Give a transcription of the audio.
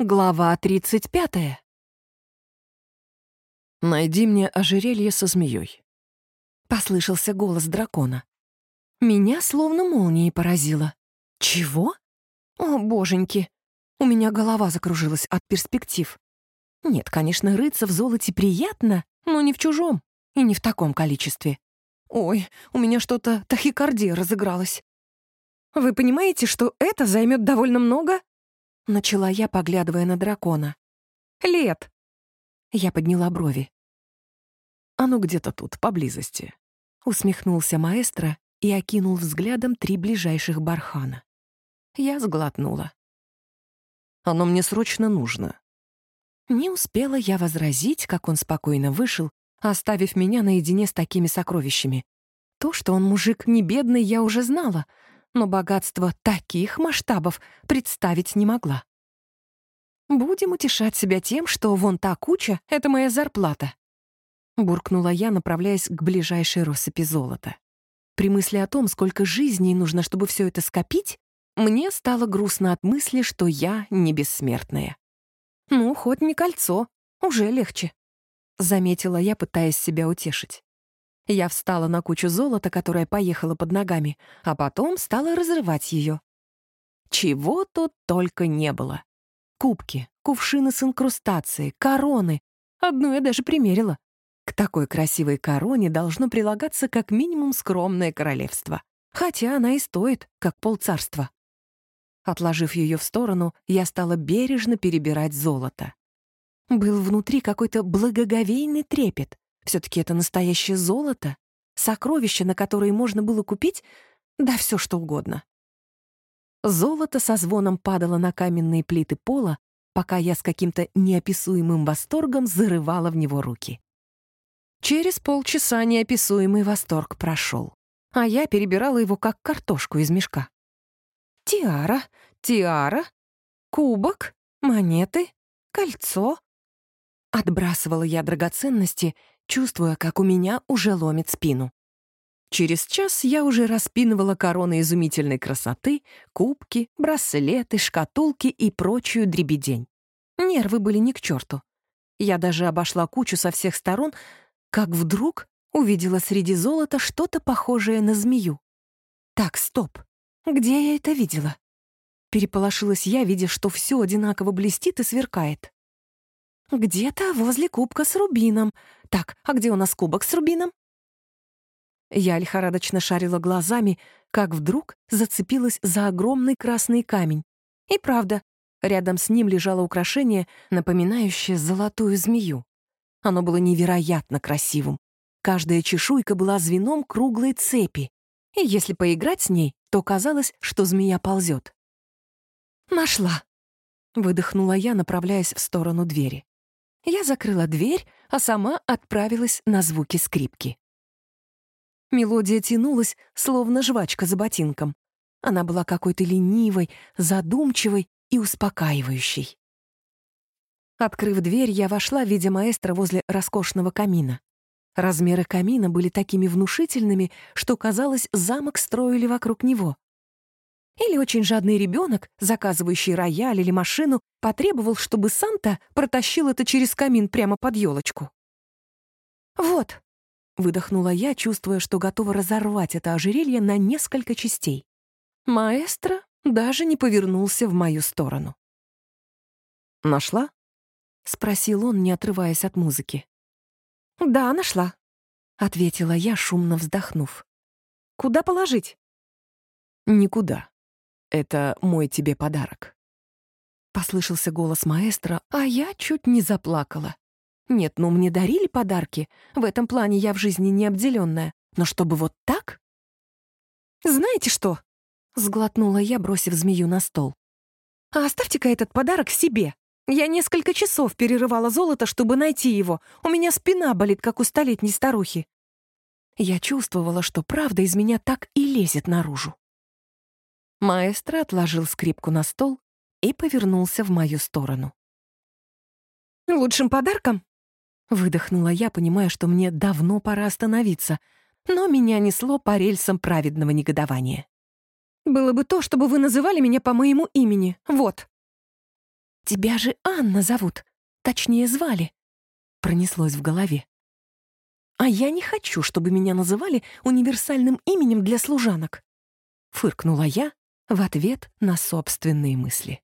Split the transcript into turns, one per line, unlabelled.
Глава 35.
«Найди мне ожерелье со змеей».
Послышался голос дракона. Меня словно молнией поразило. Чего? О, боженьки. У меня голова закружилась от перспектив. Нет, конечно, рыться в золоте приятно, но не в чужом и не в таком количестве. Ой, у меня что-то тахикардия разыгралась. Вы понимаете, что это займет довольно много? Начала я, поглядывая на дракона. Лет. Я подняла брови.
Оно где-то тут, поблизости.
Усмехнулся маэстро и окинул взглядом три ближайших бархана. Я сглотнула.
Оно мне срочно нужно.
Не успела я возразить, как он спокойно вышел, оставив меня наедине с такими сокровищами. То, что он мужик не бедный, я уже знала, но богатство таких масштабов представить не могла. Будем утешать себя тем, что вон та куча — это моя зарплата. Буркнула я, направляясь к ближайшей россыпи золота. При мысли о том, сколько жизней нужно, чтобы все это скопить, мне стало грустно от мысли, что я не бессмертная. Ну, хоть не кольцо, уже легче. Заметила я, пытаясь себя утешить. Я встала на кучу золота, которая поехала под ногами, а потом стала разрывать ее. Чего тут только не было. Кубки, кувшины с инкрустацией, короны. Одну я даже примерила. К такой красивой короне должно прилагаться как минимум скромное королевство. Хотя она и стоит, как полцарства. Отложив ее в сторону, я стала бережно перебирать золото. Был внутри какой-то благоговейный трепет. Все-таки это настоящее золото, сокровище, на которое можно было купить, да все что угодно. Золото со звоном падало на каменные плиты пола, пока я с каким-то неописуемым восторгом зарывала в него руки. Через полчаса неописуемый восторг прошел, а я перебирала его как картошку из мешка. Тиара, тиара, кубок, монеты, кольцо. Отбрасывала я драгоценности чувствуя, как у меня уже ломит спину. Через час я уже распинывала короны изумительной красоты, кубки, браслеты, шкатулки и прочую дребедень. Нервы были ни к черту. Я даже обошла кучу со всех сторон, как вдруг увидела среди золота что-то похожее на змею. Так, стоп. Где я это видела? Переполошилась я, видя, что все одинаково блестит и сверкает. Где-то возле кубка с рубином. Так, а где у нас кубок с рубином? Я лихорадочно шарила глазами, как вдруг зацепилась за огромный красный камень. И правда, рядом с ним лежало украшение, напоминающее золотую змею. Оно было невероятно красивым. Каждая чешуйка была звеном круглой цепи, и если поиграть с ней, то казалось, что змея ползет. «Нашла!» — выдохнула я, направляясь в сторону двери. Я закрыла дверь, а сама отправилась на звуки скрипки. Мелодия тянулась, словно жвачка за ботинком. Она была какой-то ленивой, задумчивой и успокаивающей. Открыв дверь, я вошла, видя маэстро возле роскошного камина. Размеры камина были такими внушительными, что, казалось, замок строили вокруг него. Или очень жадный ребенок, заказывающий рояль или машину, потребовал, чтобы Санта протащил это через камин прямо под елочку. «Вот», — выдохнула я, чувствуя, что готова разорвать это ожерелье на несколько частей. Маэстро даже не повернулся в мою сторону.
«Нашла?»
— спросил он, не отрываясь от музыки. «Да, нашла», — ответила я, шумно вздохнув. «Куда положить?»
«Никуда. Это мой тебе подарок».
Послышался голос маэстро, а я чуть не заплакала. Нет, ну мне дарили подарки. В этом плане я в жизни не обделенная. Но чтобы вот так? «Знаете что?» — сглотнула я, бросив змею на стол. «А оставьте-ка этот подарок себе. Я несколько часов перерывала золото, чтобы найти его. У меня спина болит, как у столетней старухи». Я чувствовала, что правда из меня так и лезет наружу. Маэстро отложил скрипку на стол и повернулся в мою сторону. «Лучшим подарком?» Выдохнула я, понимая, что мне давно пора остановиться, но меня несло по рельсам праведного негодования. «Было бы то, чтобы вы называли меня по моему имени, вот». «Тебя же Анна зовут, точнее звали», — пронеслось в голове. «А я не хочу, чтобы меня называли универсальным именем для служанок», — фыркнула я в ответ на собственные мысли.